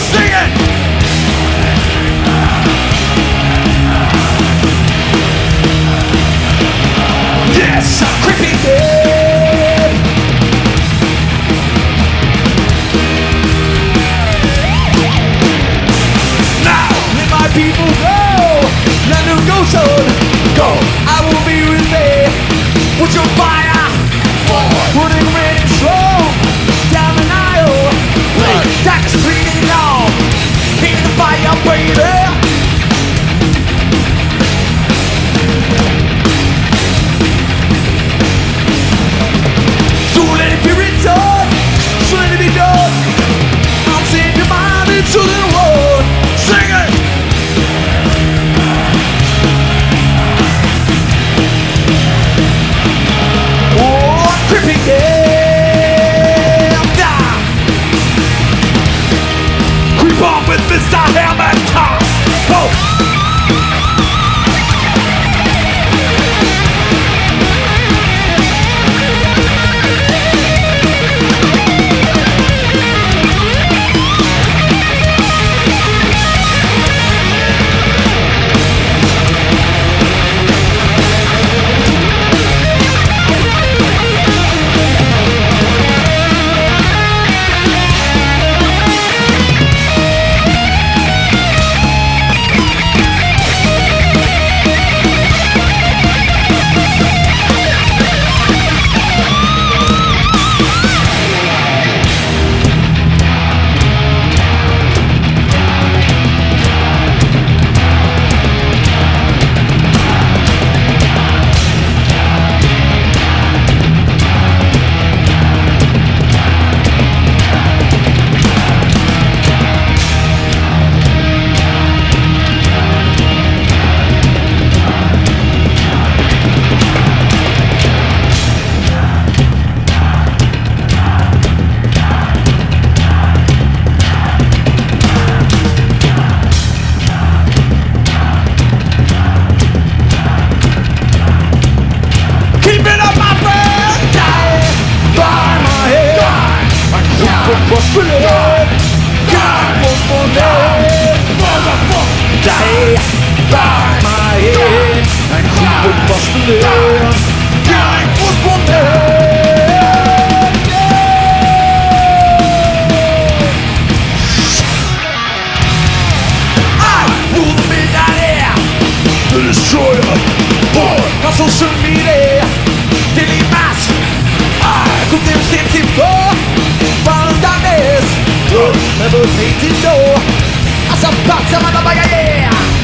sing it? Yes, I'm creeping death. Now let my people go. Let them go, son. Go. I will be with thee. Would you buy? I'm waiting. Fotbollsspelare! Fotbollsspelare! Dig! Bang mig! Destroyer, boy, my social media for me to know. I saw parts of my yeah.